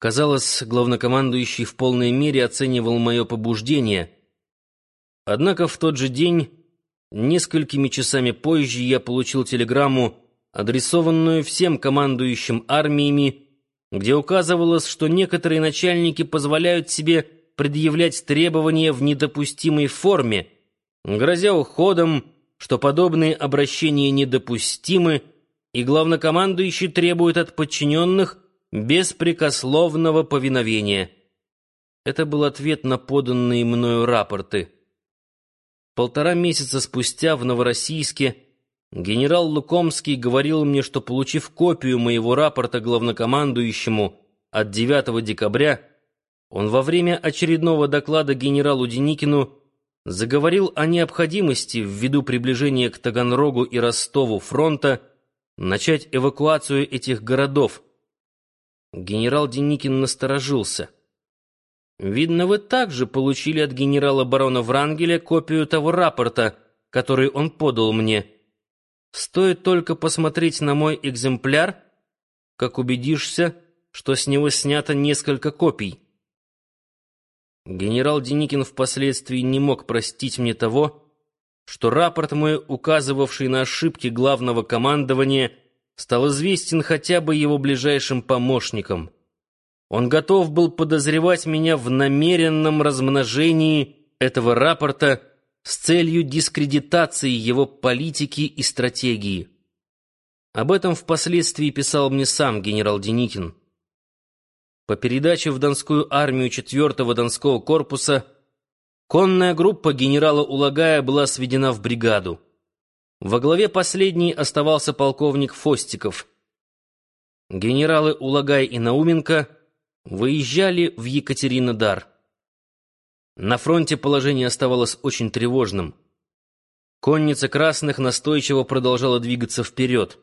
Казалось, главнокомандующий в полной мере оценивал мое побуждение. Однако в тот же день, несколькими часами позже, я получил телеграмму, адресованную всем командующим армиями, где указывалось, что некоторые начальники позволяют себе предъявлять требования в недопустимой форме, грозя уходом, что подобные обращения недопустимы, и главнокомандующий требует от подчиненных беспрекословного повиновения. Это был ответ на поданные мною рапорты. Полтора месяца спустя в Новороссийске генерал Лукомский говорил мне, что, получив копию моего рапорта главнокомандующему от 9 декабря, он во время очередного доклада генералу Деникину заговорил о необходимости, ввиду приближения к Таганрогу и Ростову фронта, начать эвакуацию этих городов, Генерал Деникин насторожился. «Видно, вы также получили от генерала барона Врангеля копию того рапорта, который он подал мне. Стоит только посмотреть на мой экземпляр, как убедишься, что с него снято несколько копий». Генерал Деникин впоследствии не мог простить мне того, что рапорт мой, указывавший на ошибки главного командования, стал известен хотя бы его ближайшим помощникам. Он готов был подозревать меня в намеренном размножении этого рапорта с целью дискредитации его политики и стратегии. Об этом впоследствии писал мне сам генерал Деникин. По передаче в Донскую армию 4-го Донского корпуса конная группа генерала Улагая была сведена в бригаду. Во главе последней оставался полковник Фостиков. Генералы Улагай и Науменко выезжали в Екатеринодар. На фронте положение оставалось очень тревожным. Конница красных настойчиво продолжала двигаться вперед.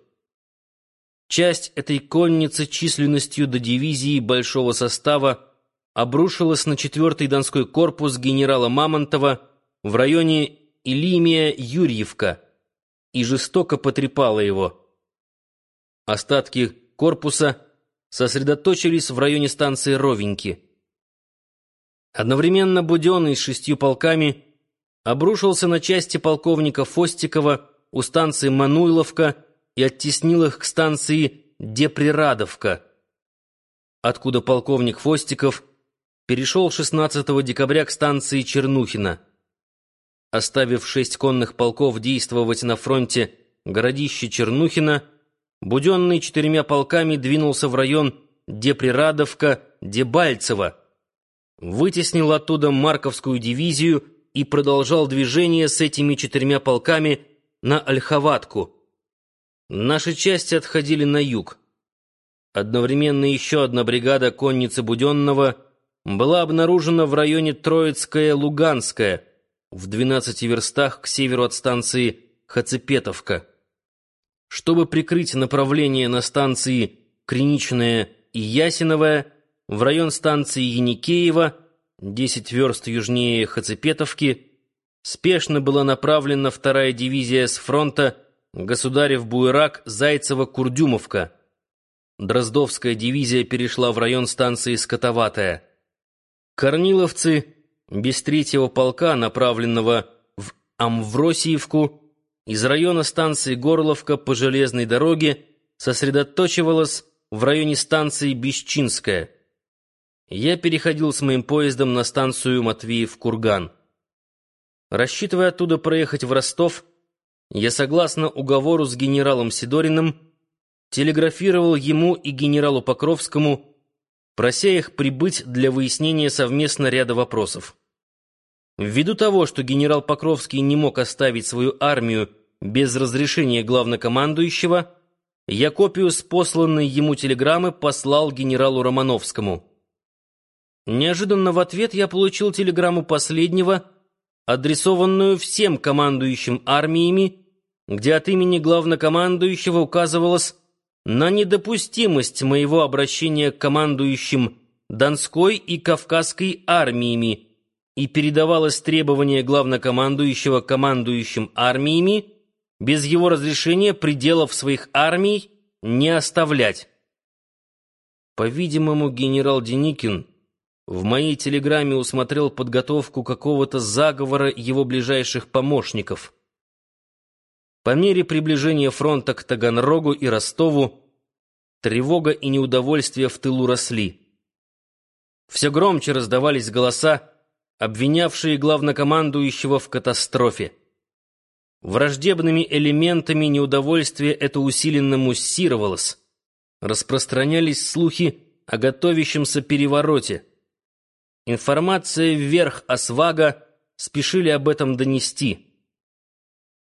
Часть этой конницы численностью до дивизии большого состава обрушилась на 4-й Донской корпус генерала Мамонтова в районе Илимия-Юрьевка и жестоко потрепала его. Остатки корпуса сосредоточились в районе станции Ровеньки. Одновременно Буденный с шестью полками обрушился на части полковника Фостикова у станции Мануйловка и оттеснил их к станции Деприрадовка, откуда полковник Фостиков перешел 16 декабря к станции Чернухина. Оставив шесть конных полков действовать на фронте городище Чернухина, Буденный четырьмя полками двинулся в район Деприрадовка, Дебальцево, вытеснил оттуда Марковскую дивизию и продолжал движение с этими четырьмя полками на Ольховатку. Наши части отходили на юг. Одновременно еще одна бригада конницы Буденного была обнаружена в районе Троицкая-Луганская, в 12 верстах к северу от станции Хацепетовка. Чтобы прикрыть направление на станции Криничная и Ясиновая, в район станции Яникеева, 10 верст южнее Хацепетовки, спешно была направлена вторая дивизия с фронта Государев-Буйрак, Зайцево-Курдюмовка. Дроздовская дивизия перешла в район станции Скотоватая. Корниловцы без третьего полка, направленного в Амвросиевку, из района станции Горловка по железной дороге сосредоточивалась в районе станции Бесчинская. Я переходил с моим поездом на станцию Матвеев-Курган. Рассчитывая оттуда проехать в Ростов, я, согласно уговору с генералом Сидориным, телеграфировал ему и генералу Покровскому прося их прибыть для выяснения совместно ряда вопросов. Ввиду того, что генерал Покровский не мог оставить свою армию без разрешения главнокомандующего, я копию с посланной ему телеграммы послал генералу Романовскому. Неожиданно в ответ я получил телеграмму последнего, адресованную всем командующим армиями, где от имени главнокомандующего указывалось на недопустимость моего обращения к командующим Донской и Кавказской армиями и передавалось требование главнокомандующего командующим армиями без его разрешения пределов своих армий не оставлять. По-видимому, генерал Деникин в моей телеграмме усмотрел подготовку какого-то заговора его ближайших помощников. По мере приближения фронта к Таганрогу и Ростову тревога и неудовольствие в тылу росли. Все громче раздавались голоса, обвинявшие главнокомандующего в катастрофе. Враждебными элементами неудовольствие это усиленно муссировалось. Распространялись слухи о готовящемся перевороте. Информация вверх Освага спешили об этом донести.